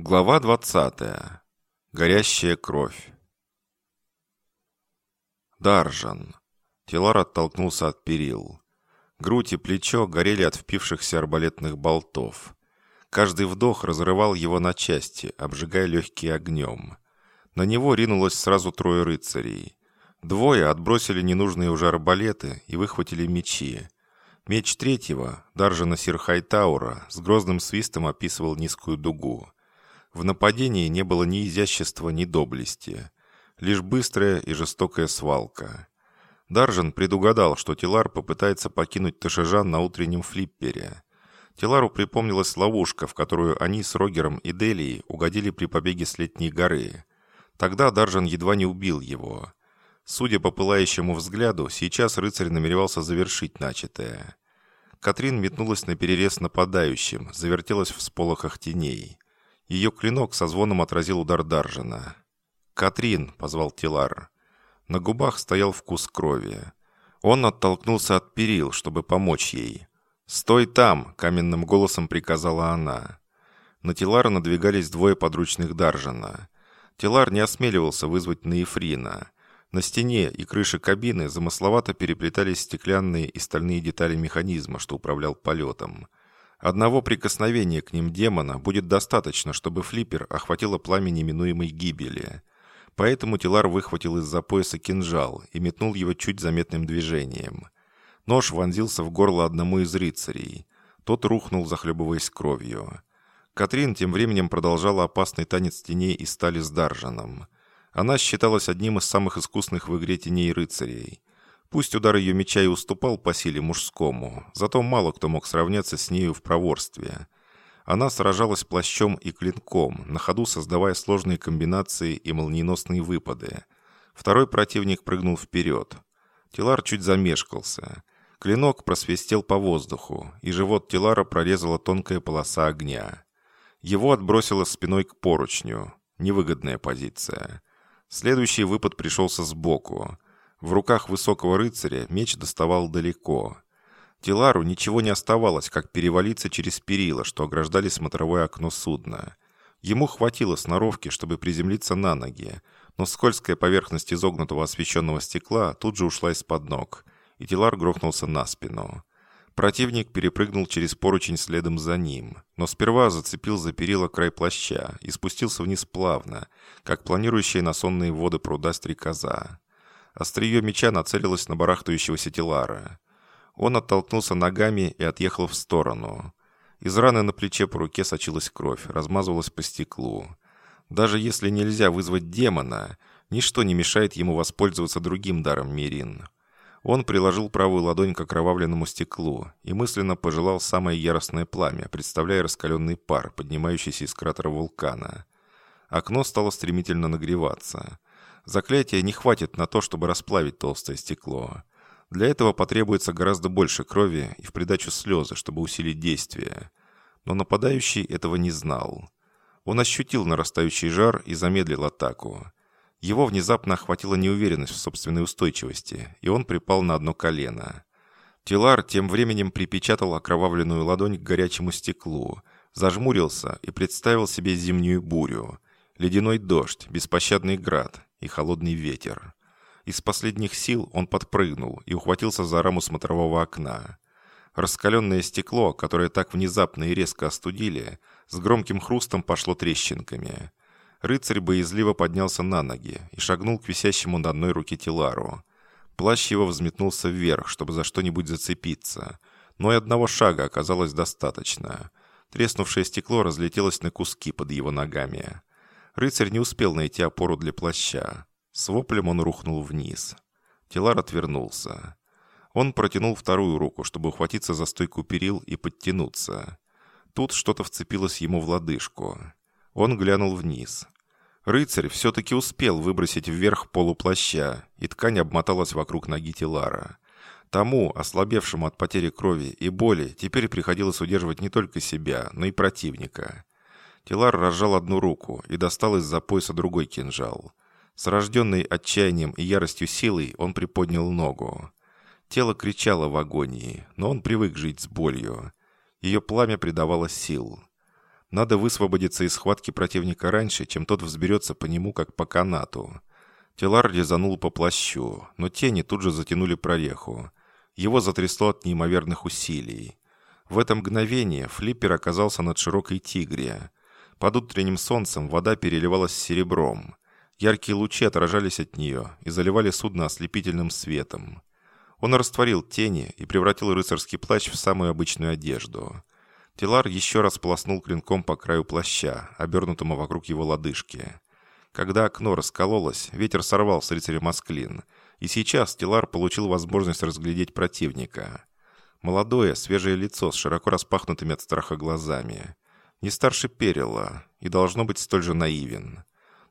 Глава 20. Горящая кровь. Даржан. Телар оттолкнулся от перил. Грудь и плечо горели от впившихся арбалетных болтов. Каждый вдох разрывал его на части, обжигая легкие огнем. На него ринулось сразу трое рыцарей. Двое отбросили ненужные уже арбалеты и выхватили мечи. Меч третьего, Даржана Сирхайтаура, с грозным свистом описывал низкую дугу. В нападении не было ни изящества, ни доблести. Лишь быстрая и жестокая свалка. Даржан предугадал, что Тилар попытается покинуть Ташижан на утреннем флиппере. Тилару припомнилась ловушка, в которую они с Рогером и Делией угодили при побеге с Летней горы. Тогда Даржан едва не убил его. Судя по пылающему взгляду, сейчас рыцарь намеревался завершить начатое. Катрин метнулась на перерез нападающим, завертелась в сполохах теней. Ее клинок со звоном отразил удар Даржина. «Катрин!» — позвал Тилар. На губах стоял вкус крови. Он оттолкнулся от перил, чтобы помочь ей. «Стой там!» — каменным голосом приказала она. На Тилара надвигались двое подручных Даржина. Тилар не осмеливался вызвать Наифрина. На стене и крыше кабины замысловато переплетались стеклянные и стальные детали механизма, что управлял полетом. Одного прикосновения к ним демона будет достаточно, чтобы флиппер охватило пламя неминуемой гибели. Поэтому Тилар выхватил из-за пояса кинжал и метнул его чуть заметным движением. Нож вонзился в горло одному из рыцарей. Тот рухнул, захлебываясь кровью. Катрин тем временем продолжала опасный танец теней и стали с Даржаном. Она считалась одним из самых искусных в игре теней рыцарей. Пусть удар ее меча и уступал по силе мужскому, зато мало кто мог сравняться с нею в проворстве. Она сражалась плащом и клинком, на ходу создавая сложные комбинации и молниеносные выпады. Второй противник прыгнул вперед. Тилар чуть замешкался. Клинок просвистел по воздуху, и живот Тилара прорезала тонкая полоса огня. Его отбросило спиной к поручню. Невыгодная позиция. Следующий выпад пришелся сбоку. В руках высокого рыцаря меч доставал далеко. Тилару ничего не оставалось, как перевалиться через перила, что ограждали смотровое окно судна. Ему хватило сноровки, чтобы приземлиться на ноги, но скользкая поверхность изогнутого освещенного стекла тут же ушла из-под ног, и Тилар грохнулся на спину. Противник перепрыгнул через поручень следом за ним, но сперва зацепил за перила край плаща и спустился вниз плавно, как планирующая на сонные воды пруда стрекоза. Острие меча нацелилось на барахтающегося Тилара. Он оттолкнулся ногами и отъехал в сторону. Из раны на плече по руке сочилась кровь, размазывалась по стеклу. Даже если нельзя вызвать демона, ничто не мешает ему воспользоваться другим даром Мирин. Он приложил правую ладонь к окровавленному стеклу и мысленно пожелал самое яростное пламя, представляя раскаленный пар, поднимающийся из кратера вулкана. Окно стало стремительно нагреваться. Заклятия не хватит на то, чтобы расплавить толстое стекло. Для этого потребуется гораздо больше крови и в придачу слезы, чтобы усилить действие. Но нападающий этого не знал. Он ощутил нарастающий жар и замедлил атаку. Его внезапно охватила неуверенность в собственной устойчивости, и он припал на одно колено. Тилар тем временем припечатал окровавленную ладонь к горячему стеклу, зажмурился и представил себе зимнюю бурю. Ледяной дождь, беспощадный град, и холодный ветер. Из последних сил он подпрыгнул и ухватился за раму смотрового окна. Раскаленное стекло, которое так внезапно и резко остудили, с громким хрустом пошло трещинками. Рыцарь боязливо поднялся на ноги и шагнул к висящему на одной руке Тилару. Плащ его взметнулся вверх, чтобы за что-нибудь зацепиться. Но и одного шага оказалось достаточно. Треснувшее стекло разлетелось на куски под его ногами. Рыцарь не успел найти опору для плаща. С воплем он рухнул вниз. Телар отвернулся. Он протянул вторую руку, чтобы ухватиться за стойку перил и подтянуться. Тут что-то вцепилось ему в лодыжку. Он глянул вниз. Рыцарь все-таки успел выбросить вверх полуплаща, и ткань обмоталась вокруг ноги Телара. Тому, ослабевшему от потери крови и боли, теперь приходилось удерживать не только себя, но и противника. Тилар разжал одну руку и достал из-за пояса другой кинжал. С рожденной отчаянием и яростью силой он приподнял ногу. Тело кричало в агонии, но он привык жить с болью. Ее пламя придавало сил. Надо высвободиться из схватки противника раньше, чем тот взберется по нему, как по канату. Телар резанул по плащу, но тени тут же затянули прореху. Его затрясло от неимоверных усилий. В это мгновение флиппер оказался над широкой тигре. Под утренним солнцем вода переливалась серебром. Яркие лучи отражались от нее и заливали судно ослепительным светом. Он растворил тени и превратил рыцарский плащ в самую обычную одежду. Тилар еще раз полоснул клинком по краю плаща, обернутому вокруг его лодыжки. Когда окно раскололось, ветер сорвал с рыцаря Масклин, и сейчас Тилар получил возможность разглядеть противника. Молодое, свежее лицо с широко распахнутыми от страха глазами. Не старше Перила и должно быть столь же наивен.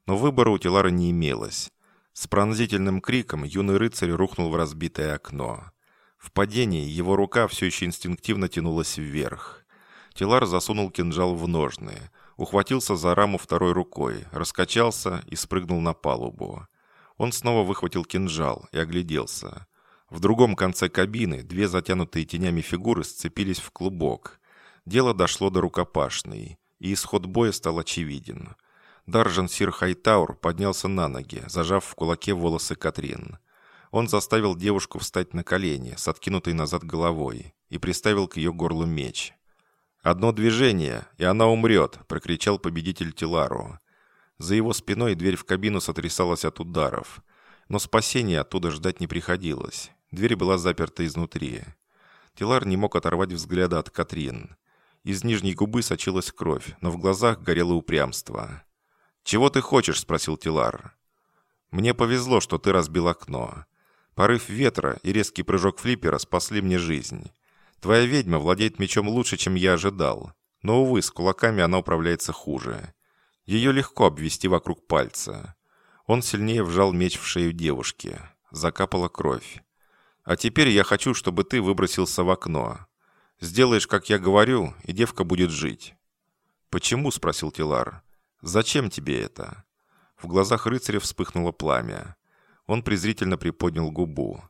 Но выбора у Тилара не имелось. С пронзительным криком юный рыцарь рухнул в разбитое окно. В падении его рука все еще инстинктивно тянулась вверх. Тилар засунул кинжал в ножны, ухватился за раму второй рукой, раскачался и спрыгнул на палубу. Он снова выхватил кинжал и огляделся. В другом конце кабины две затянутые тенями фигуры сцепились в клубок. Дело дошло до рукопашной, и исход боя стал очевиден. Даржан Сир Хайтаур поднялся на ноги, зажав в кулаке волосы Катрин. Он заставил девушку встать на колени с откинутой назад головой и приставил к ее горлу меч. «Одно движение, и она умрет!» – прокричал победитель Тилару. За его спиной дверь в кабину сотрясалась от ударов. Но спасения оттуда ждать не приходилось. Дверь была заперта изнутри. Тилар не мог оторвать взгляда от Катрин. Из нижней губы сочилась кровь, но в глазах горело упрямство. «Чего ты хочешь?» – спросил Тилар. «Мне повезло, что ты разбил окно. Порыв ветра и резкий прыжок флиппера спасли мне жизнь. Твоя ведьма владеет мечом лучше, чем я ожидал. Но, увы, с кулаками она управляется хуже. Ее легко обвести вокруг пальца. Он сильнее вжал меч в шею девушки. Закапала кровь. А теперь я хочу, чтобы ты выбросился в окно. Сделаешь, как я говорю, и девка будет жить». «Почему?» – спросил Тилар. «Зачем тебе это?» В глазах рыцаря вспыхнуло пламя. Он презрительно приподнял губу.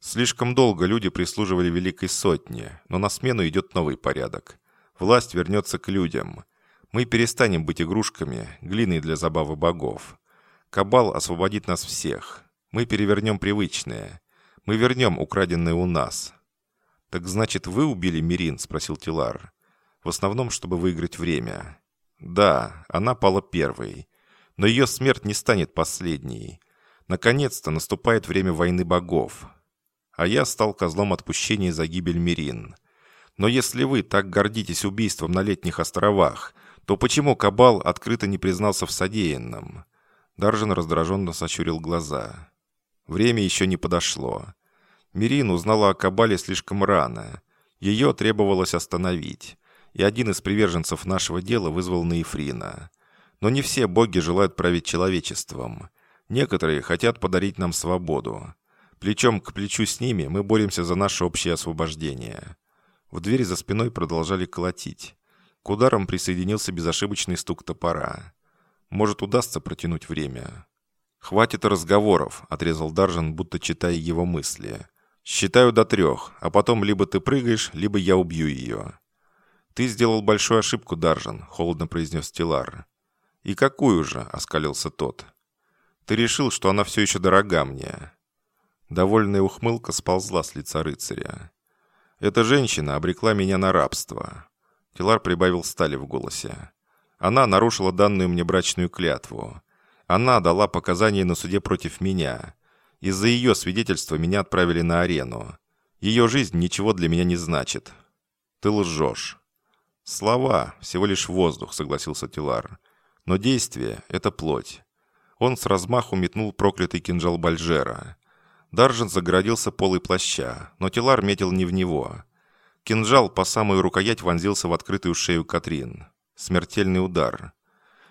Слишком долго люди прислуживали Великой Сотне, но на смену идет новый порядок. Власть вернется к людям. Мы перестанем быть игрушками, глиной для забавы богов. Кабал освободит нас всех. Мы перевернем привычное. Мы вернем украденное у нас». «Так значит, вы убили Мирин?» – спросил Тилар. «В основном, чтобы выиграть время». «Да, она пала первой. Но ее смерть не станет последней. Наконец-то наступает время войны богов а я стал козлом отпущения за гибель Мирин. Но если вы так гордитесь убийством на летних островах, то почему Кабал открыто не признался в содеянном?» Даржин раздраженно сощурил глаза. Время еще не подошло. Мирин узнала о Кабале слишком рано. Ее требовалось остановить. И один из приверженцев нашего дела вызвал Наифрина. Но не все боги желают править человечеством. Некоторые хотят подарить нам свободу. Плечом к плечу с ними мы боремся за наше общее освобождение. В двери за спиной продолжали колотить. К ударам присоединился безошибочный стук топора. Может, удастся протянуть время. «Хватит разговоров», — отрезал Даржан, будто читая его мысли. «Считаю до трех, а потом либо ты прыгаешь, либо я убью ее». «Ты сделал большую ошибку, Даржан», — холодно произнес Тилар. «И какую же?» — оскалился тот. «Ты решил, что она все еще дорога мне. Довольная ухмылка сползла с лица рыцаря. «Эта женщина обрекла меня на рабство». Тилар прибавил стали в голосе. «Она нарушила данную мне брачную клятву. Она дала показания на суде против меня. Из-за ее свидетельства меня отправили на арену. Ее жизнь ничего для меня не значит. Ты лжешь». «Слова — всего лишь воздух», — согласился Тилар. «Но действие — это плоть». Он с размаху метнул проклятый кинжал Бальжера. Даржин загородился полой плаща, но Тилар метил не в него. Кинжал по самую рукоять вонзился в открытую шею Катрин. Смертельный удар.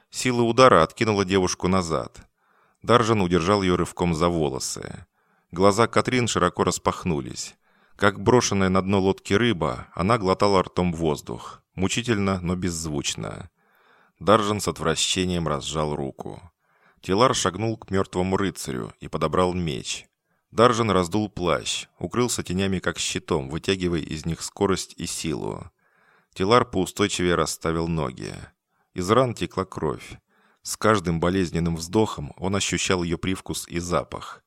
Сила удара откинула девушку назад. Даржин удержал ее рывком за волосы. Глаза Катрин широко распахнулись. Как брошенная на дно лодки рыба, она глотала ртом воздух. Мучительно, но беззвучно. Даржин с отвращением разжал руку. Тилар шагнул к мертвому рыцарю и подобрал меч. Даржан раздул плащ, укрылся тенями как щитом, вытягивая из них скорость и силу. Тилар поустойчивее расставил ноги. Из ран текла кровь. С каждым болезненным вздохом он ощущал ее привкус и запах.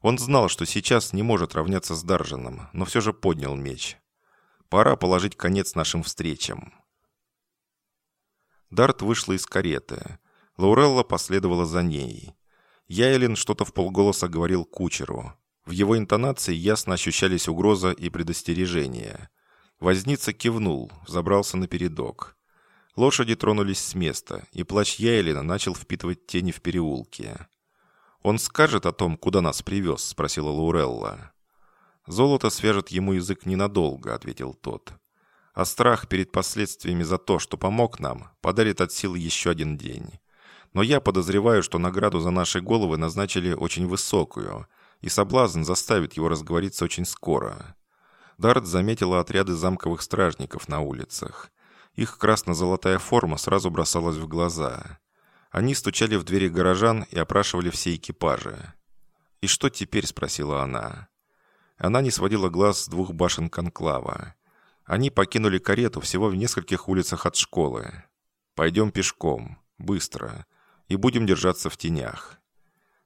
Он знал, что сейчас не может равняться с Даржином, но все же поднял меч. Пора положить конец нашим встречам. Дарт вышла из кареты. Лаурелла последовала за ней. Яйлин что-то в полголоса говорил кучеру. В его интонации ясно ощущались угроза и предостережение. Возница кивнул, забрался на передок. Лошади тронулись с места, и плач Яйлина начал впитывать тени в переулке. «Он скажет о том, куда нас привез?» — спросила Лаурелла. «Золото свяжет ему язык ненадолго», — ответил тот. «А страх перед последствиями за то, что помог нам, подарит от силы еще один день. Но я подозреваю, что награду за наши головы назначили очень высокую, и соблазн заставит его разговориться очень скоро». Дарт заметила отряды замковых стражников на улицах. Их красно-золотая форма сразу бросалась в глаза. Они стучали в двери горожан и опрашивали все экипажи. «И что теперь?» – спросила она. Она не сводила глаз с двух башен конклава. Они покинули карету всего в нескольких улицах от школы. «Пойдем пешком. Быстро. И будем держаться в тенях».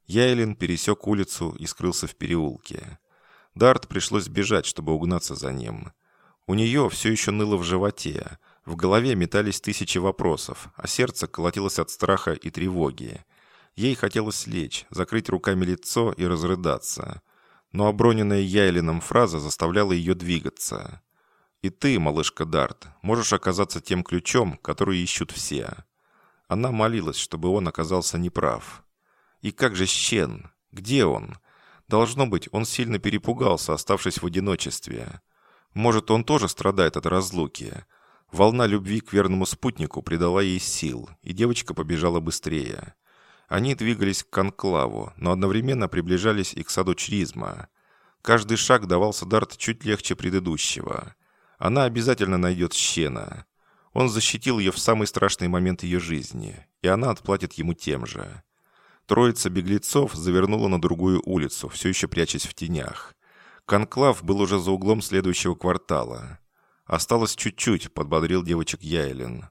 Яйлин пересек улицу и скрылся в переулке. Дарт пришлось бежать, чтобы угнаться за ним. У нее все еще ныло в животе, в голове метались тысячи вопросов, а сердце колотилось от страха и тревоги. Ей хотелось лечь, закрыть руками лицо и разрыдаться. Но оброненная Яйлином фраза заставляла ее двигаться. «И ты, малышка Дарт, можешь оказаться тем ключом, который ищут все». Она молилась, чтобы он оказался неправ. «И как же Щен? Где он?» Должно быть, он сильно перепугался, оставшись в одиночестве. Может, он тоже страдает от разлуки. Волна любви к верному спутнику придала ей сил, и девочка побежала быстрее. Они двигались к конклаву, но одновременно приближались и к саду Чризма. Каждый шаг давался Дарт чуть легче предыдущего. Она обязательно найдет Щена. Он защитил ее в самый страшный момент ее жизни, и она отплатит ему тем же. Троица беглецов завернула на другую улицу, все еще прячась в тенях. Конклав был уже за углом следующего квартала. «Осталось чуть-чуть», — подбодрил девочек Яйлин.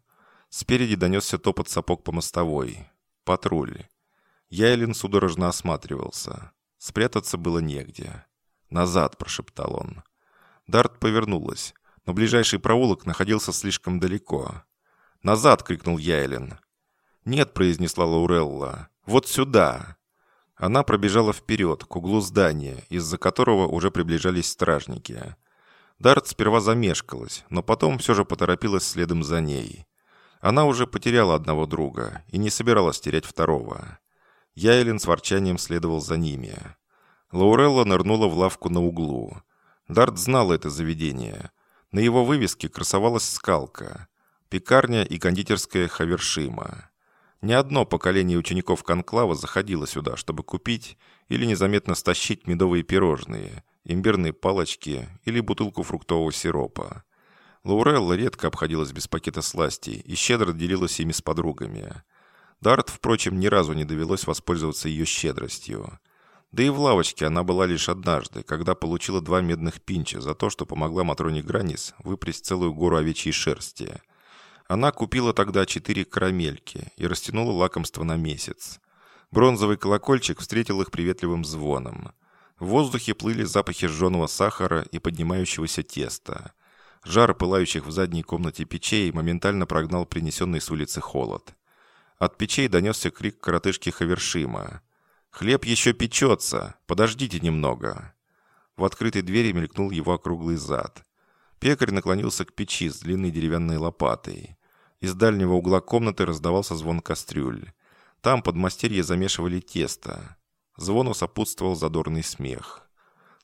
Спереди донесся топот сапог по мостовой. Патруль. Яйлин судорожно осматривался. Спрятаться было негде. «Назад!» – прошептал он. Дарт повернулась, но ближайший проулок находился слишком далеко. «Назад!» – крикнул Яйлин. «Нет!» – произнесла Лаурелла. «Вот сюда!» Она пробежала вперед, к углу здания, из-за которого уже приближались стражники. Дарт сперва замешкалась, но потом все же поторопилась следом за ней. Она уже потеряла одного друга и не собиралась терять второго. Яйлин с ворчанием следовал за ними. Лаурелла нырнула в лавку на углу. Дарт знал это заведение. На его вывеске красовалась скалка. Пекарня и кондитерская Хавершима. Ни одно поколение учеников Конклава заходило сюда, чтобы купить или незаметно стащить медовые пирожные, имбирные палочки или бутылку фруктового сиропа. Лаурелла редко обходилась без пакета сластей и щедро делилась ими с подругами. Дарт, впрочем, ни разу не довелось воспользоваться ее щедростью. Да и в лавочке она была лишь однажды, когда получила два медных пинча за то, что помогла Матроне Гранис выпрясть целую гору овечьей шерсти. Она купила тогда четыре карамельки и растянула лакомство на месяц. Бронзовый колокольчик встретил их приветливым звоном. В воздухе плыли запахи жженого сахара и поднимающегося теста. Жар пылающих в задней комнате печей моментально прогнал принесенный с улицы холод. От печей донесся крик коротышки Хавершима. «Хлеб еще печется! Подождите немного!» В открытой двери мелькнул его округлый зад. Пекарь наклонился к печи с длинной деревянной лопатой. Из дальнего угла комнаты раздавался звон кастрюль. Там подмастерье замешивали тесто. Звону сопутствовал задорный смех.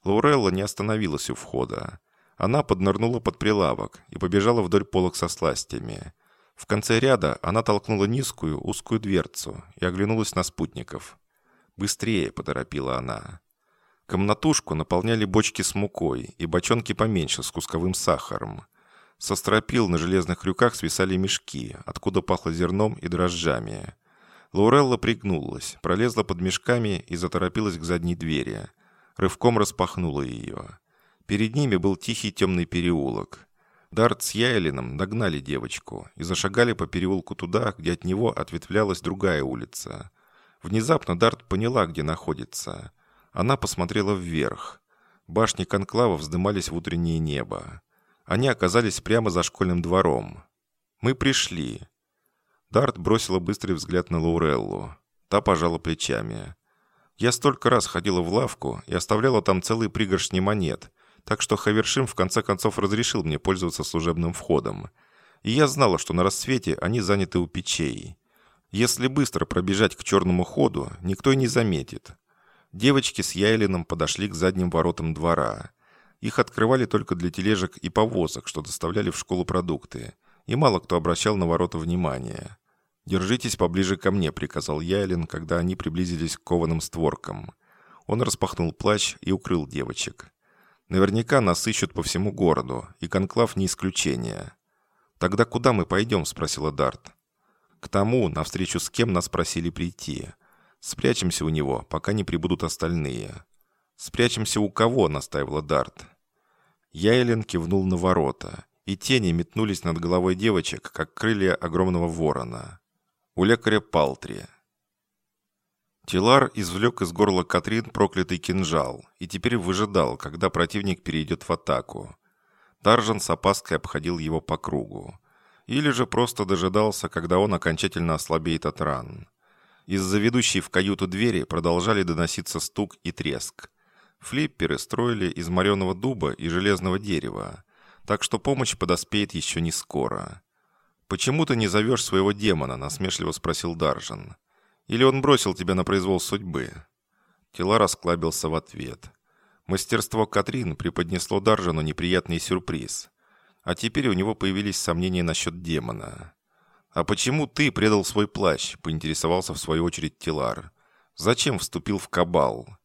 Лаурелла не остановилась у входа. Она поднырнула под прилавок и побежала вдоль полок со сластями. В конце ряда она толкнула низкую, узкую дверцу и оглянулась на спутников. «Быстрее!» – поторопила она. Комнатушку наполняли бочки с мукой и бочонки поменьше с кусковым сахаром. Со стропил на железных крюках свисали мешки, откуда пахло зерном и дрожжами. Лаурелла пригнулась, пролезла под мешками и заторопилась к задней двери. Рывком распахнула ее. Перед ними был тихий темный переулок. Дарт с Яйлином догнали девочку и зашагали по переулку туда, где от него ответвлялась другая улица. Внезапно Дарт поняла, где находится. Она посмотрела вверх. Башни конклава вздымались в утреннее небо. Они оказались прямо за школьным двором. «Мы пришли». Дарт бросила быстрый взгляд на Лауреллу. Та пожала плечами. «Я столько раз ходила в лавку и оставляла там целые пригоршни монет, так что Хавершим в конце концов разрешил мне пользоваться служебным входом. И я знала, что на рассвете они заняты у печей. Если быстро пробежать к черному ходу, никто и не заметит. Девочки с Яйлином подошли к задним воротам двора. Их открывали только для тележек и повозок, что доставляли в школу продукты. И мало кто обращал на ворота внимание. «Держитесь поближе ко мне», — приказал Яйлин, когда они приблизились к кованым створкам. Он распахнул плащ и укрыл девочек. Наверняка нас ищут по всему городу, и конклав не исключение. «Тогда куда мы пойдем?» – спросила Дарт. «К тому, навстречу с кем нас просили прийти. Спрячемся у него, пока не прибудут остальные». «Спрячемся у кого?» – настаивала Дарт. Яйлен кивнул на ворота, и тени метнулись над головой девочек, как крылья огромного ворона. У лекаря Палтри. Тилар извлек из горла Катрин проклятый кинжал и теперь выжидал, когда противник перейдет в атаку. Таржан с опаской обходил его по кругу. Или же просто дожидался, когда он окончательно ослабеет от ран. Из-за ведущей в каюту двери продолжали доноситься стук и треск. Флипперы строили из мореного дуба и железного дерева, так что помощь подоспеет еще не скоро. «Почему ты не зовешь своего демона?» – насмешливо спросил Даржан. Или он бросил тебя на произвол судьбы?» Тела расклабился в ответ. Мастерство Катрин преподнесло Даржану неприятный сюрприз. А теперь у него появились сомнения насчет демона. «А почему ты предал свой плащ?» – поинтересовался в свою очередь Тилар. «Зачем вступил в кабал?»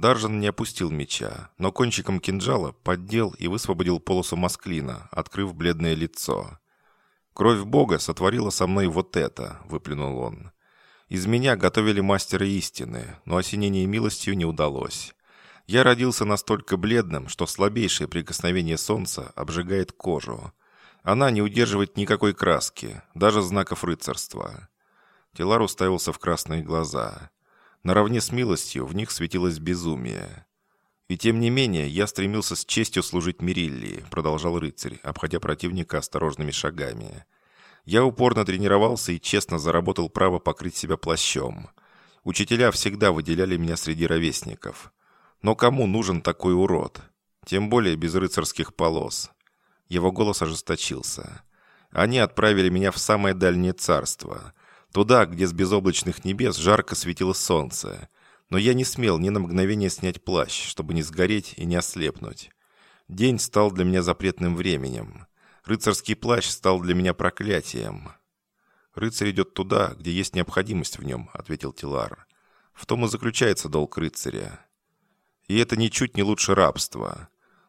Даржан не опустил меча, но кончиком кинжала поддел и высвободил полосу масклина, открыв бледное лицо. «Кровь Бога сотворила со мной вот это», — выплюнул он. Из меня готовили мастера истины, но осенение милостью не удалось. Я родился настолько бледным, что слабейшее прикосновение солнца обжигает кожу. Она не удерживает никакой краски, даже знаков рыцарства. Телар уставился в красные глаза. Наравне с милостью в них светилось безумие. «И тем не менее, я стремился с честью служить Мириллии», продолжал рыцарь, обходя противника осторожными шагами. Я упорно тренировался и честно заработал право покрыть себя плащом. Учителя всегда выделяли меня среди ровесников. Но кому нужен такой урод? Тем более без рыцарских полос. Его голос ожесточился. Они отправили меня в самое дальнее царство. Туда, где с безоблачных небес жарко светило солнце. Но я не смел ни на мгновение снять плащ, чтобы не сгореть и не ослепнуть. День стал для меня запретным временем. Рыцарский плащ стал для меня проклятием. «Рыцарь идет туда, где есть необходимость в нем», — ответил Тилар. «В том и заключается долг рыцаря. И это ничуть не лучше рабства.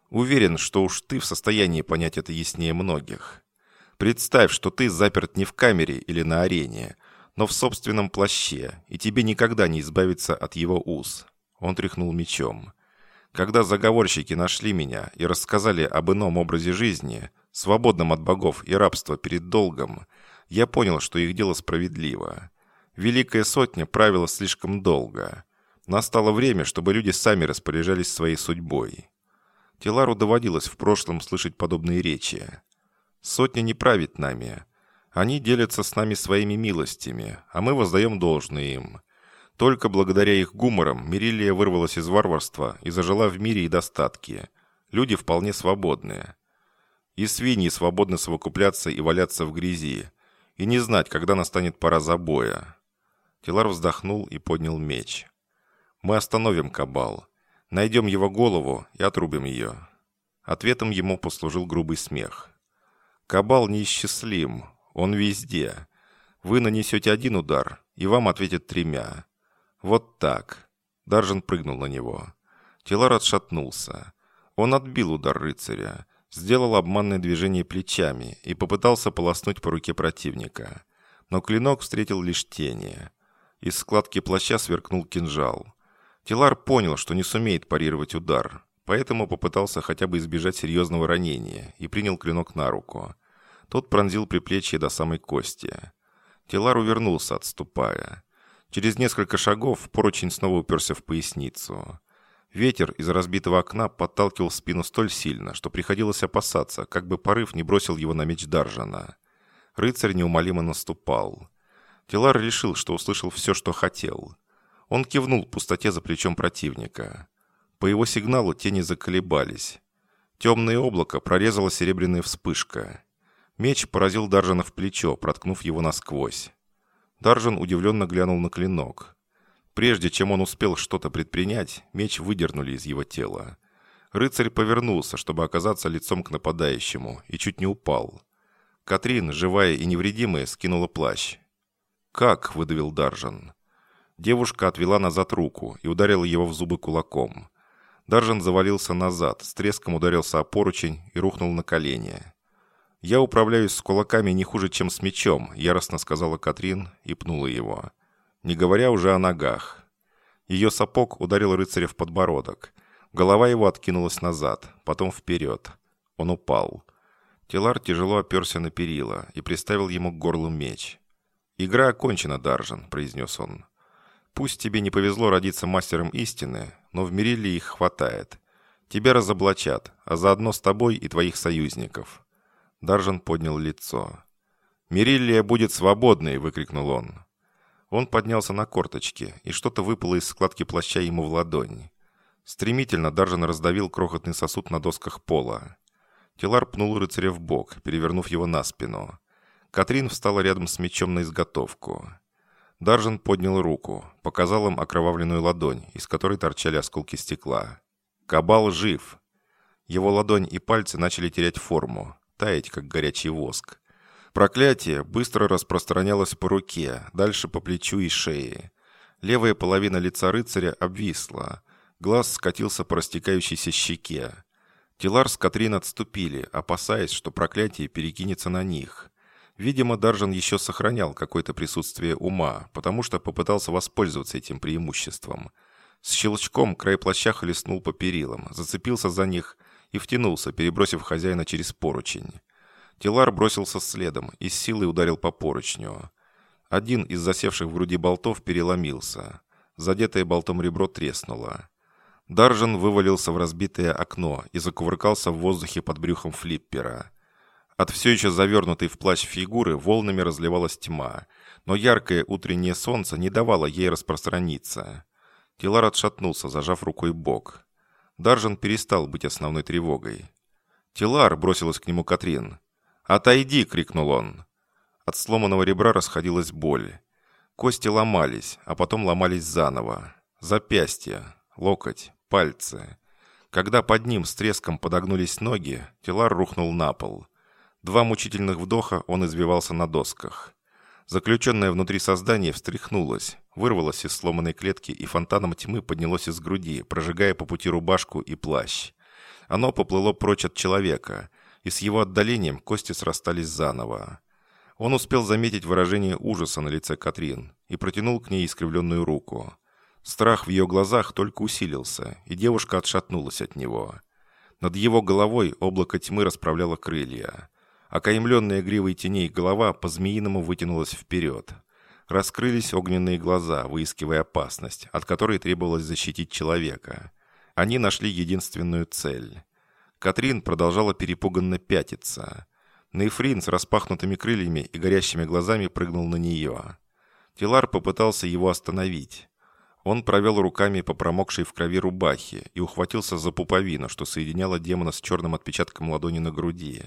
Уверен, что уж ты в состоянии понять это яснее многих. Представь, что ты заперт не в камере или на арене, но в собственном плаще, и тебе никогда не избавиться от его уз». Он тряхнул мечом. «Когда заговорщики нашли меня и рассказали об ином образе жизни, свободным от богов и рабства перед долгом, я понял, что их дело справедливо. Великая сотня правила слишком долго. Настало время, чтобы люди сами распоряжались своей судьбой. Телару доводилось в прошлом слышать подобные речи. «Сотня не правит нами. Они делятся с нами своими милостями, а мы воздаем должное им. Только благодаря их гуморам Мерилия вырвалась из варварства и зажила в мире и достатке. Люди вполне свободные. И свиньи свободны совокупляться и валяться в грязи, и не знать, когда настанет пора забоя. Телар вздохнул и поднял меч. «Мы остановим Кабал, найдем его голову и отрубим ее». Ответом ему послужил грубый смех. «Кабал неисчислим, он везде. Вы нанесете один удар, и вам ответят тремя. Вот так». Даржан прыгнул на него. Телар отшатнулся. Он отбил удар рыцаря, сделал обманное движение плечами и попытался полоснуть по руке противника. Но клинок встретил лишь тени. Из складки плаща сверкнул кинжал. Тилар понял, что не сумеет парировать удар. поэтому попытался хотя бы избежать серьезного ранения и принял клинок на руку. Тот пронзил приплечье до самой кости. Телар увернулся, отступая. Через несколько шагов поручень снова уперся в поясницу. Ветер из разбитого окна подталкивал спину столь сильно, что приходилось опасаться, как бы порыв не бросил его на меч Даржана. Рыцарь неумолимо наступал. Телар решил, что услышал все, что хотел. Он кивнул пустоте за плечом противника. По его сигналу тени заколебались. Темное облако прорезала серебряная вспышка. Меч поразил Даржана в плечо, проткнув его насквозь. Даржан удивленно глянул на клинок. Прежде чем он успел что-то предпринять, меч выдернули из его тела. Рыцарь повернулся, чтобы оказаться лицом к нападающему, и чуть не упал. Катрин, живая и невредимая, скинула плащ. «Как?» – выдавил Даржан. Девушка отвела назад руку и ударила его в зубы кулаком. Даржан завалился назад, с треском ударился о поручень и рухнул на колени. «Я управляюсь с кулаками не хуже, чем с мечом», – яростно сказала Катрин и пнула его не говоря уже о ногах. Ее сапог ударил рыцаря в подбородок. Голова его откинулась назад, потом вперед. Он упал. Телар тяжело оперся на перила и приставил ему к горлу меч. «Игра окончена, Даржан», — произнес он. «Пусть тебе не повезло родиться мастером истины, но в мире ли их хватает. Тебя разоблачат, а заодно с тобой и твоих союзников». Даржан поднял лицо. «Мириллия будет свободной!» — выкрикнул он. Он поднялся на корточки, и что-то выпало из складки плаща ему в ладонь. Стремительно Даржан раздавил крохотный сосуд на досках пола. Телар пнул рыцаря в бок, перевернув его на спину. Катрин встала рядом с мечом на изготовку. Даржан поднял руку, показал им окровавленную ладонь, из которой торчали осколки стекла. «Кабал жив!» Его ладонь и пальцы начали терять форму, таять, как горячий воск. Проклятие быстро распространялось по руке, дальше по плечу и шее. Левая половина лица рыцаря обвисла. Глаз скатился по растекающейся щеке. Тилар с Катрин отступили, опасаясь, что проклятие перекинется на них. Видимо, Даржан еще сохранял какое-то присутствие ума, потому что попытался воспользоваться этим преимуществом. С щелчком край плаща хлестнул по перилам, зацепился за них и втянулся, перебросив хозяина через поручень. Тилар бросился следом и с силой ударил по поручню. Один из засевших в груди болтов переломился. Задетое болтом ребро треснуло. Даржан вывалился в разбитое окно и закувыркался в воздухе под брюхом флиппера. От все еще завернутой в плащ фигуры волнами разливалась тьма, но яркое утреннее солнце не давало ей распространиться. Тилар отшатнулся, зажав рукой бок. Даржан перестал быть основной тревогой. «Тилар!» — бросилась к нему Катрин. «Отойди!» — крикнул он. От сломанного ребра расходилась боль. Кости ломались, а потом ломались заново. Запястья, локоть, пальцы. Когда под ним с треском подогнулись ноги, Телар рухнул на пол. Два мучительных вдоха он извивался на досках. Заключенное внутри создание встряхнулось, вырвалось из сломанной клетки и фонтаном тьмы поднялось из груди, прожигая по пути рубашку и плащ. Оно поплыло прочь от человека — и с его отдалением кости срастались заново. Он успел заметить выражение ужаса на лице Катрин и протянул к ней искривленную руку. Страх в ее глазах только усилился, и девушка отшатнулась от него. Над его головой облако тьмы расправляло крылья. Окаемленная гривой теней голова по-змеиному вытянулась вперед. Раскрылись огненные глаза, выискивая опасность, от которой требовалось защитить человека. Они нашли единственную цель. Катрин продолжала перепуганно пятиться. Нейфрин с распахнутыми крыльями и горящими глазами прыгнул на нее. Тилар попытался его остановить. Он провел руками по промокшей в крови рубахе и ухватился за пуповину, что соединяло демона с черным отпечатком ладони на груди.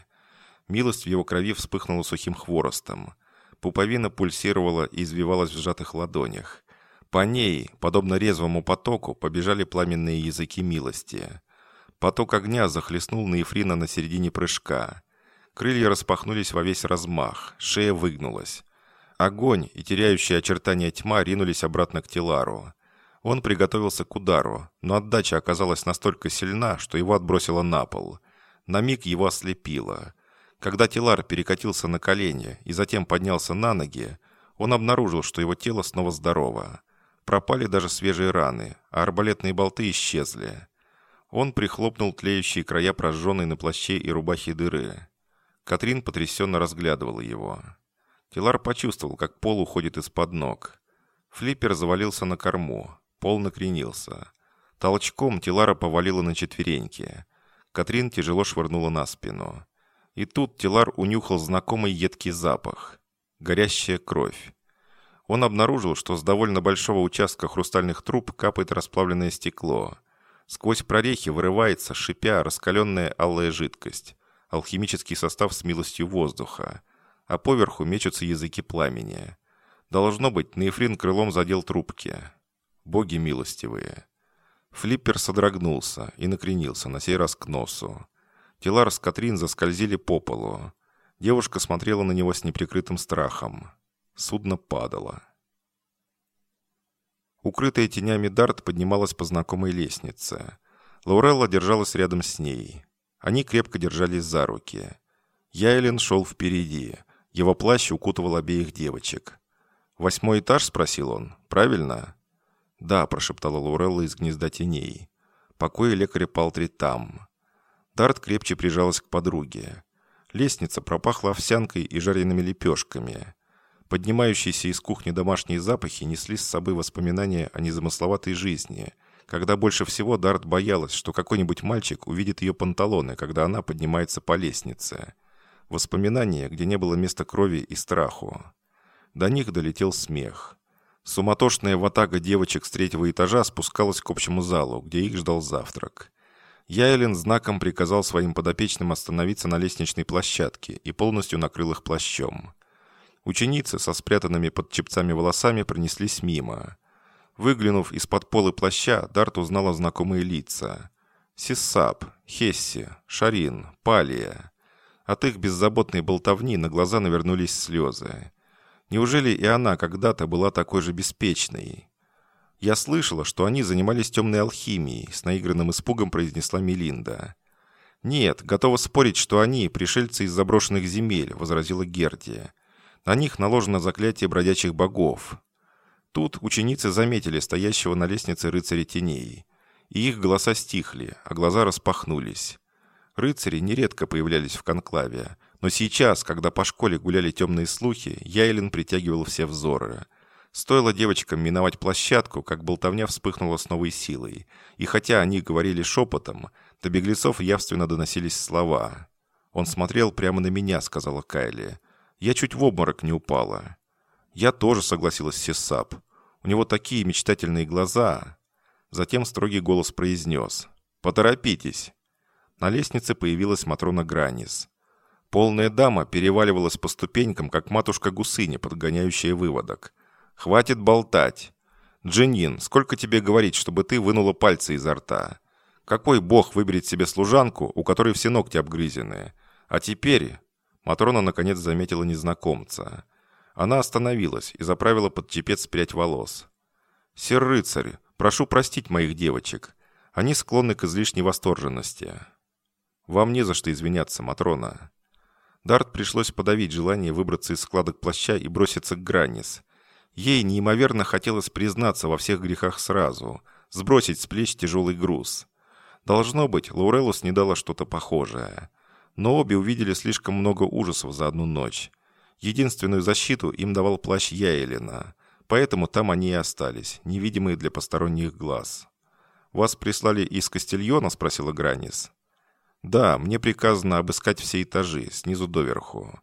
Милость в его крови вспыхнула сухим хворостом. Пуповина пульсировала и извивалась в сжатых ладонях. По ней, подобно резвому потоку, побежали пламенные языки милости. Поток огня захлестнул Наифрина на середине прыжка. Крылья распахнулись во весь размах, шея выгнулась. Огонь и теряющие очертания тьма ринулись обратно к Тилару. Он приготовился к удару, но отдача оказалась настолько сильна, что его отбросило на пол. На миг его ослепило. Когда Тилар перекатился на колени и затем поднялся на ноги, он обнаружил, что его тело снова здорово. Пропали даже свежие раны, а арбалетные болты исчезли. Он прихлопнул тлеющие края прожженной на плаще и рубахе дыры. Катрин потрясенно разглядывала его. Тилар почувствовал, как пол уходит из-под ног. Флиппер завалился на корму. Пол накренился. Толчком Тилара повалила на четвереньки. Катрин тяжело швырнула на спину. И тут Тилар унюхал знакомый едкий запах. Горящая кровь. Он обнаружил, что с довольно большого участка хрустальных труб капает расплавленное стекло. Сквозь прорехи вырывается, шипя, раскаленная алая жидкость. Алхимический состав с милостью воздуха. А поверху мечутся языки пламени. Должно быть, Нейфрин крылом задел трубки. Боги милостивые. Флиппер содрогнулся и накренился, на сей раз к носу. Тела с Катрин заскользили по полу. Девушка смотрела на него с неприкрытым страхом. Судно падало. Укрытая тенями Дарт поднималась по знакомой лестнице. Лаурелла держалась рядом с ней. Они крепко держались за руки. Яйлен шел впереди. Его плащ укутывал обеих девочек. «Восьмой этаж?» – спросил он. «Правильно?» «Да», – прошептала Лаурелла из гнезда теней. «Покои лекаря Палтри там». Дарт крепче прижалась к подруге. Лестница пропахла овсянкой и жареными лепешками. Поднимающиеся из кухни домашние запахи несли с собой воспоминания о незамысловатой жизни, когда больше всего Дарт боялась, что какой-нибудь мальчик увидит ее панталоны, когда она поднимается по лестнице. Воспоминания, где не было места крови и страху. До них долетел смех. Суматошная ватага девочек с третьего этажа спускалась к общему залу, где их ждал завтрак. Яйлен знаком приказал своим подопечным остановиться на лестничной площадке и полностью накрыл их плащом. Ученицы со спрятанными под чепцами волосами пронеслись мимо. Выглянув из-под полы плаща, Дарт узнала знакомые лица. Сиссап, Хесси, Шарин, Палия. От их беззаботной болтовни на глаза навернулись слезы. Неужели и она когда-то была такой же беспечной? «Я слышала, что они занимались темной алхимией», с наигранным испугом произнесла Мелинда. «Нет, готова спорить, что они пришельцы из заброшенных земель», возразила Гердия. На них наложено заклятие бродячих богов. Тут ученицы заметили стоящего на лестнице рыцаря теней. И их голоса стихли, а глаза распахнулись. Рыцари нередко появлялись в конклаве, но сейчас, когда по школе гуляли темные слухи, Яйлин притягивал все взоры. Стоило девочкам миновать площадку, как болтовня вспыхнула с новой силой. И хотя они говорили шепотом, до беглецов явственно доносились слова. «Он смотрел прямо на меня», — сказала Кайли. Я чуть в обморок не упала. Я тоже согласилась с Сесап. У него такие мечтательные глаза. Затем строгий голос произнес. «Поторопитесь». На лестнице появилась Матрона Гранис. Полная дама переваливалась по ступенькам, как матушка-гусыня, подгоняющая выводок. «Хватит болтать!» «Джинин, сколько тебе говорить, чтобы ты вынула пальцы изо рта? Какой бог выберет себе служанку, у которой все ногти обгрызены? А теперь Матрона наконец заметила незнакомца. Она остановилась и заправила под чепец прядь волос. «Сир рыцарь, прошу простить моих девочек. Они склонны к излишней восторженности». «Вам не за что извиняться, Матрона». Дарт пришлось подавить желание выбраться из складок плаща и броситься к Гранис. Ей неимоверно хотелось признаться во всех грехах сразу, сбросить с плеч тяжелый груз. Должно быть, Лаурелус не дала что-то похожее но обе увидели слишком много ужасов за одну ночь. Единственную защиту им давал плащ Яэлина, поэтому там они и остались, невидимые для посторонних глаз. «Вас прислали из Кастильона?» – спросила Гранис. «Да, мне приказано обыскать все этажи, снизу доверху.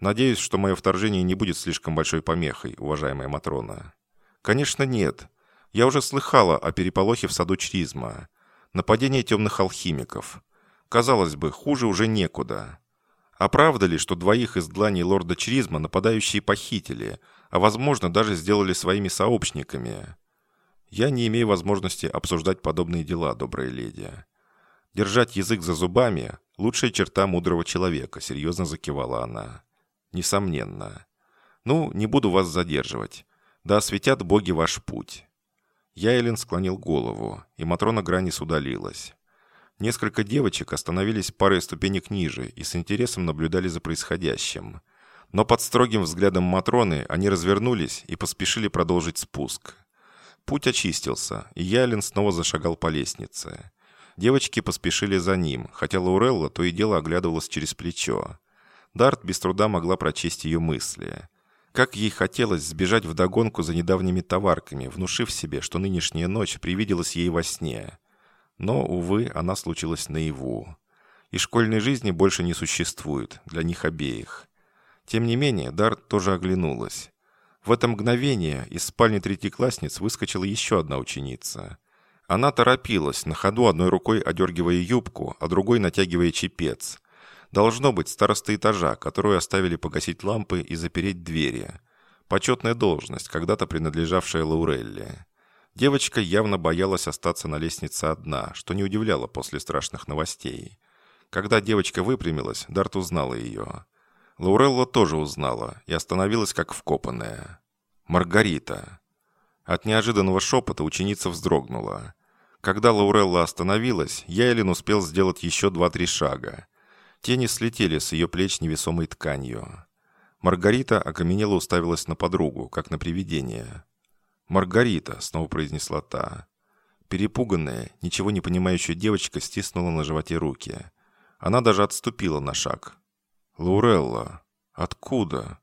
Надеюсь, что мое вторжение не будет слишком большой помехой, уважаемая Матрона». «Конечно, нет. Я уже слыхала о переполохе в саду Чризма. Нападение темных алхимиков. Казалось бы, хуже уже некуда. А правда ли, что двоих из дланей лорда Чризма нападающие похитили, а возможно даже сделали своими сообщниками? Я не имею возможности обсуждать подобные дела, добрая леди. Держать язык за зубами – лучшая черта мудрого человека, серьезно закивала она. Несомненно. Ну, не буду вас задерживать. Да осветят боги ваш путь. Яйлин склонил голову, и Матрона Гранис удалилась. Несколько девочек остановились парой ступенек ниже и с интересом наблюдали за происходящим. Но под строгим взглядом Матроны они развернулись и поспешили продолжить спуск. Путь очистился, и Ялин снова зашагал по лестнице. Девочки поспешили за ним, хотя Лаурелла то и дело оглядывалась через плечо. Дарт без труда могла прочесть ее мысли. Как ей хотелось сбежать вдогонку за недавними товарками, внушив себе, что нынешняя ночь привиделась ей во сне. Но, увы, она случилась наяву. И школьной жизни больше не существует для них обеих. Тем не менее, Дарт тоже оглянулась. В это мгновение из спальни третьеклассниц выскочила еще одна ученица. Она торопилась, на ходу одной рукой одергивая юбку, а другой натягивая чепец. Должно быть староста этажа, которую оставили погасить лампы и запереть двери. Почетная должность, когда-то принадлежавшая Лаурелли. Девочка явно боялась остаться на лестнице одна, что не удивляло после страшных новостей. Когда девочка выпрямилась, Дарт узнала ее. Лаурелла тоже узнала и остановилась как вкопанная. «Маргарита!» От неожиданного шепота ученица вздрогнула. Когда Лаурелла остановилась, Яйлин успел сделать еще два-три шага. Тени слетели с ее плеч невесомой тканью. Маргарита окаменела уставилась на подругу, как на привидение. «Маргарита», — снова произнесла та. Перепуганная, ничего не понимающая девочка стиснула на животе руки. Она даже отступила на шаг. «Лаурелла, откуда?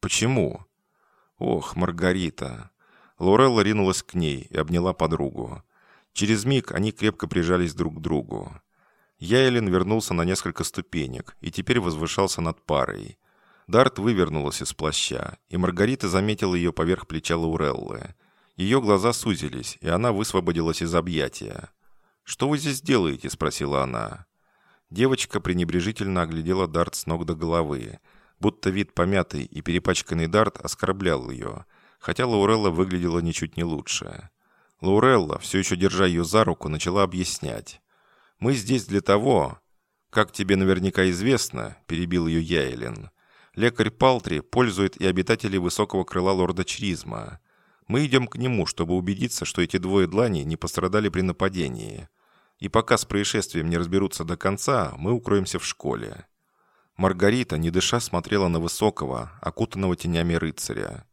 Почему?» «Ох, Маргарита!» Лаурелла ринулась к ней и обняла подругу. Через миг они крепко прижались друг к другу. Яйлин вернулся на несколько ступенек и теперь возвышался над парой. Дарт вывернулась из плаща, и Маргарита заметила ее поверх плеча Лауреллы. Ее глаза сузились, и она высвободилась из объятия. «Что вы здесь делаете?» – спросила она. Девочка пренебрежительно оглядела Дарт с ног до головы, будто вид помятый и перепачканный Дарт оскорблял ее, хотя Лаурелла выглядела ничуть не лучше. Лаурелла, все еще держа ее за руку, начала объяснять. Мы здесь для того, как тебе наверняка известно, перебил ее Яйлен. Лекарь Палтри пользует и обитателей высокого крыла лорда Чризма. Мы идем к нему, чтобы убедиться, что эти двое дланей не пострадали при нападении. И пока с происшествием не разберутся до конца, мы укроемся в школе. Маргарита, не дыша, смотрела на высокого, окутанного тенями рыцаря.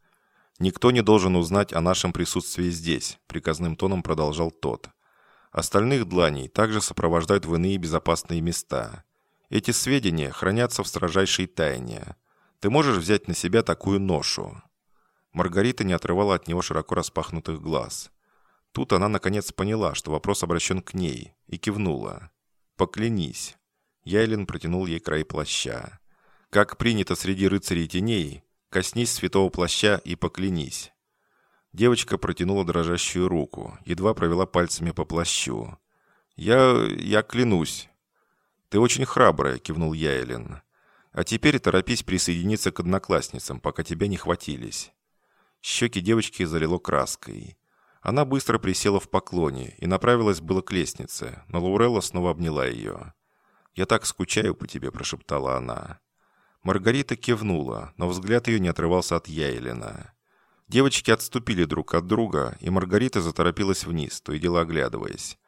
«Никто не должен узнать о нашем присутствии здесь», — приказным тоном продолжал тот. Остальных дланей также сопровождают в иные безопасные места. Эти сведения хранятся в строжайшей тайне. Ты можешь взять на себя такую ношу». Маргарита не отрывала от него широко распахнутых глаз. Тут она наконец поняла, что вопрос обращен к ней, и кивнула. «Поклянись». Яйлин протянул ей край плаща. «Как принято среди рыцарей теней, коснись святого плаща и поклянись». Девочка протянула дрожащую руку, едва провела пальцами по плащу. «Я... я клянусь». «Ты очень храбрая», — кивнул Яйлин. «А теперь торопись присоединиться к одноклассницам, пока тебя не хватились». Щеки девочки залило краской. Она быстро присела в поклоне и направилась было к лестнице, но Лаурелла снова обняла ее. «Я так скучаю по тебе», — прошептала она. Маргарита кивнула, но взгляд ее не отрывался от Яйлина. Девочки отступили друг от друга, и Маргарита заторопилась вниз, то и дело оглядываясь.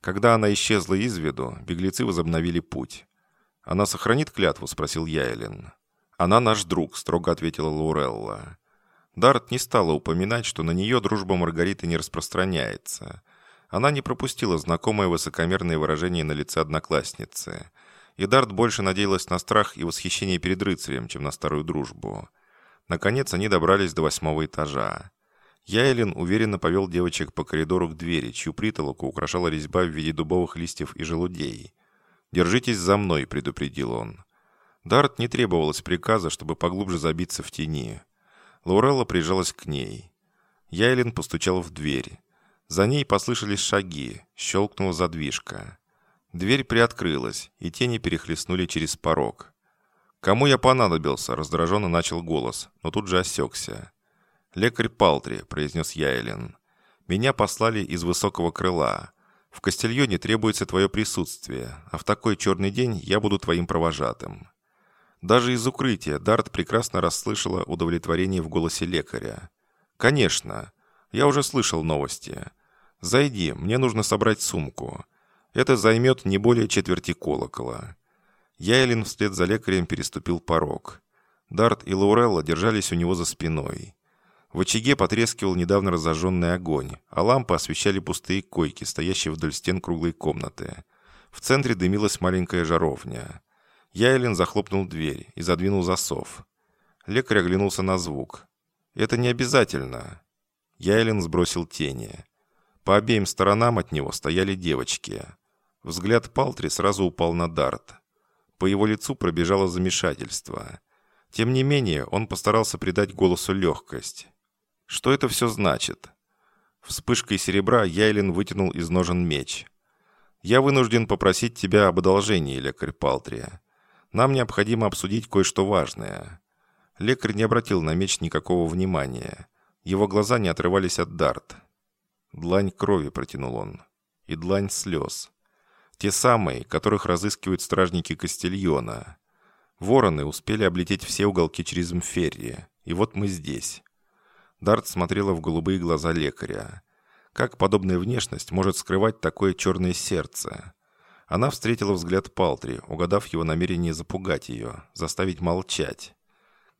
Когда она исчезла из виду, беглецы возобновили путь. «Она сохранит клятву?» – спросил Яйлин. «Она наш друг», – строго ответила Лаурелла. Дарт не стала упоминать, что на нее дружба Маргариты не распространяется. Она не пропустила знакомое высокомерное выражение на лице одноклассницы. И Дарт больше надеялась на страх и восхищение перед рыцарем, чем на старую дружбу. Наконец они добрались до восьмого этажа. Яйлин уверенно повел девочек по коридору к двери, чью притолоку украшала резьба в виде дубовых листьев и желудей. «Держитесь за мной», — предупредил он. Дарт не требовалось приказа, чтобы поглубже забиться в тени. Лаурелла прижалась к ней. Яйлин постучал в дверь. За ней послышались шаги, щелкнула задвижка. Дверь приоткрылась, и тени перехлестнули через порог. «Кому я понадобился?» – раздраженно начал голос, но тут же осекся. «Лекарь Палтри», – произнес Яйлен. «Меня послали из высокого крыла. В Кастильоне требуется твое присутствие, а в такой черный день я буду твоим провожатым». Даже из укрытия Дарт прекрасно расслышала удовлетворение в голосе лекаря. «Конечно. Я уже слышал новости. Зайди, мне нужно собрать сумку. Это займет не более четверти колокола». Яйлин вслед за лекарем переступил порог. Дарт и Лаурелла держались у него за спиной. В очаге потрескивал недавно разожженный огонь, а лампы освещали пустые койки, стоящие вдоль стен круглой комнаты. В центре дымилась маленькая жаровня. Яйлин захлопнул дверь и задвинул засов. Лекарь оглянулся на звук. «Это не обязательно». Яйлин сбросил тени. По обеим сторонам от него стояли девочки. Взгляд Палтри сразу упал на Дарт. По его лицу пробежало замешательство. Тем не менее, он постарался придать голосу легкость. Что это все значит? Вспышкой серебра Яйлин вытянул из ножен меч. «Я вынужден попросить тебя об одолжении, лекарь Палтрия. Нам необходимо обсудить кое-что важное». Лекарь не обратил на меч никакого внимания. Его глаза не отрывались от дарт. «Длань крови», — протянул он. «И длань слез. Те самые, которых разыскивают стражники Кастильона. Вороны успели облететь все уголки через Мферри. И вот мы здесь». Дарт смотрела в голубые глаза лекаря. Как подобная внешность может скрывать такое черное сердце? Она встретила взгляд Палтри, угадав его намерение запугать ее, заставить молчать.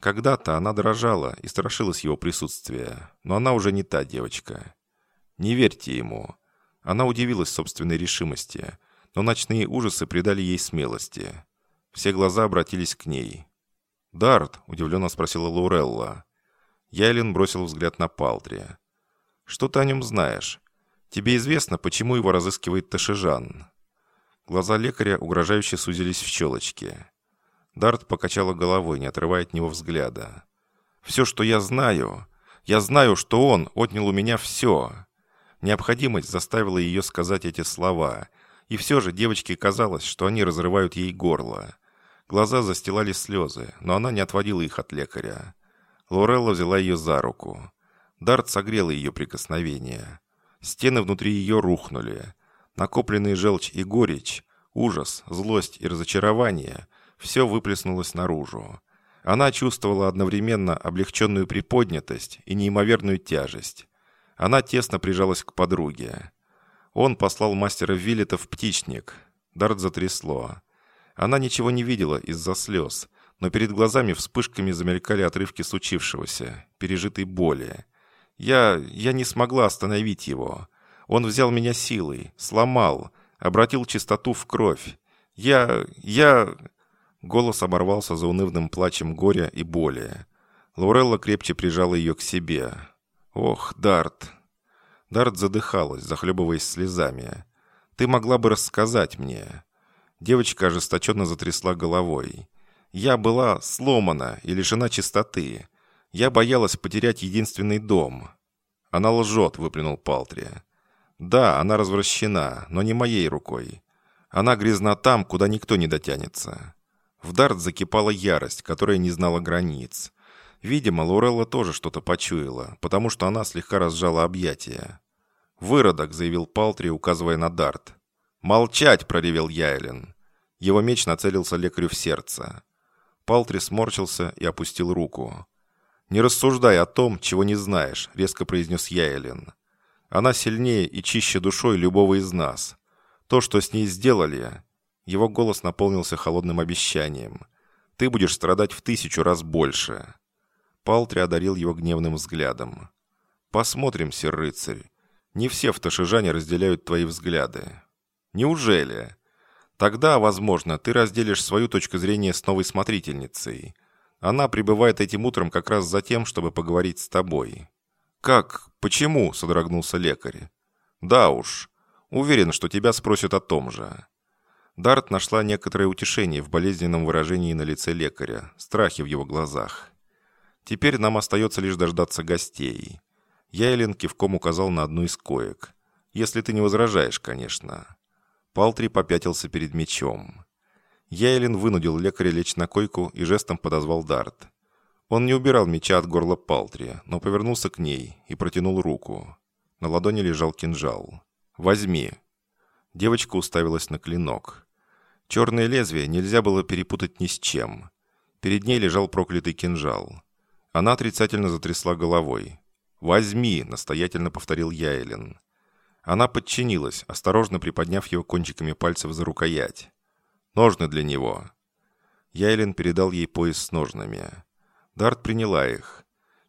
Когда-то она дрожала и страшилась его присутствия, но она уже не та девочка. Не верьте ему. Она удивилась собственной решимости, но ночные ужасы придали ей смелости. Все глаза обратились к ней. «Дарт?» – удивленно спросила Лаурелла. Яйлин бросил взгляд на Палтри. «Что ты о нем знаешь? Тебе известно, почему его разыскивает Ташижан?» Глаза лекаря угрожающе сузились в щелочки. Дарт покачала головой, не отрывая от него взгляда. «Все, что я знаю, я знаю, что он отнял у меня все». Необходимость заставила ее сказать эти слова, и все же девочке казалось, что они разрывают ей горло. Глаза застилали слезы, но она не отводила их от лекаря. Лорелла взяла ее за руку. Дарт согрел ее прикосновение. Стены внутри ее рухнули. Накопленные желчь и горечь, ужас, злость и разочарование – все выплеснулось наружу. Она чувствовала одновременно облегченную приподнятость и неимоверную тяжесть. Она тесно прижалась к подруге. Он послал мастера Виллета в птичник. Дарт затрясло. Она ничего не видела из-за слез, но перед глазами вспышками замелькали отрывки случившегося, пережитой боли. Я... я не смогла остановить его. Он взял меня силой, сломал, обратил чистоту в кровь. Я... я...» Голос оборвался за унывным плачем горя и боли. Лаурелла крепче прижала ее к себе. «Ох, Дарт!» Дарт задыхалась, захлебываясь слезами. «Ты могла бы рассказать мне». Девочка ожесточенно затрясла головой. «Я была сломана и лишена чистоты. Я боялась потерять единственный дом». «Она лжет», — выплюнул Палтри. Да, она развращена, но не моей рукой. Она грязна там, куда никто не дотянется. В Дарт закипала ярость, которая не знала границ. Видимо, Лорелла тоже что-то почуяла, потому что она слегка разжала объятия. «Выродок», — заявил Палтри, указывая на Дарт. «Молчать!» — проревел Яйлен. Его меч нацелился лекарю в сердце. Палтри сморщился и опустил руку. «Не рассуждай о том, чего не знаешь», — резко произнес Яйлен. Она сильнее и чище душой любого из нас. То, что с ней сделали...» Его голос наполнился холодным обещанием. «Ты будешь страдать в тысячу раз больше». Палтри одарил его гневным взглядом. «Посмотрим, сир рыцарь. Не все в Ташижане разделяют твои взгляды». «Неужели?» «Тогда, возможно, ты разделишь свою точку зрения с новой смотрительницей. Она прибывает этим утром как раз за тем, чтобы поговорить с тобой». «Как? Почему?» – содрогнулся лекарь. «Да уж. Уверен, что тебя спросят о том же». Дарт нашла некоторое утешение в болезненном выражении на лице лекаря, страхе в его глазах. «Теперь нам остается лишь дождаться гостей». Яйлен кивком указал на одну из коек. «Если ты не возражаешь, конечно». Палтри попятился перед мечом. Яйлен вынудил лекаря лечь на койку и жестом подозвал Дарт. Он не убирал меча от горла Палтри, но повернулся к ней и протянул руку. На ладони лежал кинжал. «Возьми». Девочка уставилась на клинок. Черное лезвие нельзя было перепутать ни с чем. Перед ней лежал проклятый кинжал. Она отрицательно затрясла головой. «Возьми!» – настоятельно повторил Яйлен. Она подчинилась, осторожно приподняв его кончиками пальцев за рукоять. «Ножны для него!» Яйлен передал ей пояс с ножнами. Дарт приняла их.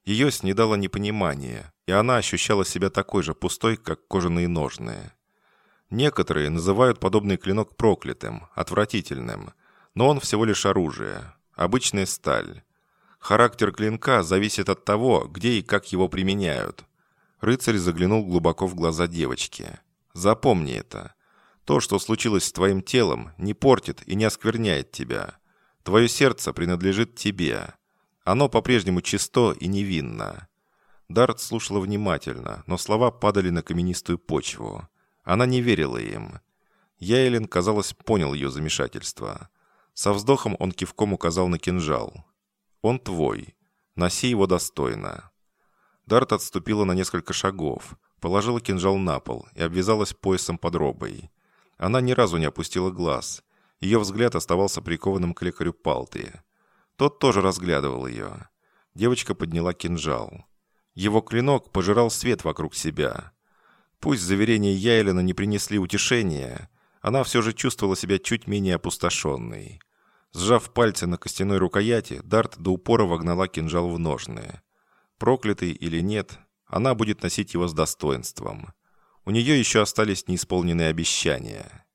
Ее снедало непонимание, и она ощущала себя такой же пустой, как кожаные ножные. Некоторые называют подобный клинок проклятым, отвратительным, но он всего лишь оружие, обычная сталь. Характер клинка зависит от того, где и как его применяют. Рыцарь заглянул глубоко в глаза девочки. «Запомни это. То, что случилось с твоим телом, не портит и не оскверняет тебя. Твое сердце принадлежит тебе. Оно по-прежнему чисто и невинно». Дарт слушала внимательно, но слова падали на каменистую почву. Она не верила им. Яйлен, казалось, понял ее замешательство. Со вздохом он кивком указал на кинжал. «Он твой. Носи его достойно». Дарт отступила на несколько шагов, положила кинжал на пол и обвязалась поясом под робой. Она ни разу не опустила глаз. Ее взгляд оставался прикованным к лекарю Палты. Тот тоже разглядывал ее. Девочка подняла кинжал. Его клинок пожирал свет вокруг себя. Пусть заверения Яйлена не принесли утешения, она все же чувствовала себя чуть менее опустошенной. Сжав пальцы на костяной рукояти, Дарт до упора вогнала кинжал в ножны. Проклятый или нет, она будет носить его с достоинством. У нее еще остались неисполненные обещания.